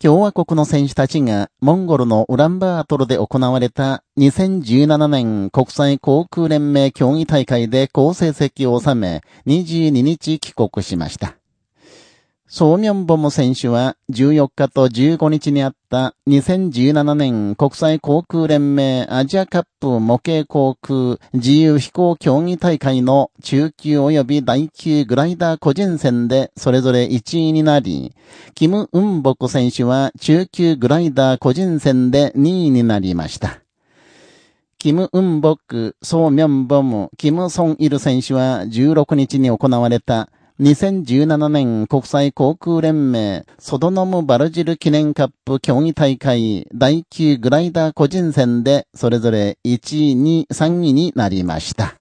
共和国の選手たちがモンゴルのウランバートルで行われた2017年国際航空連盟競技大会で好成績を収め22日帰国しました。ソーミョンボム選手は14日と15日にあった2017年国際航空連盟アジアカップ模型航空自由飛行競技大会の中級及び大級グライダー個人戦でそれぞれ1位になり、キム・ウンボク選手は中級グライダー個人戦で2位になりました。キム・ウンボク、ソーミョンボム、キム・ソン・イル選手は16日に行われた2017年国際航空連盟ソドノム・バルジル記念カップ競技大会第9グライダー個人戦でそれぞれ1位、2位、3位になりました。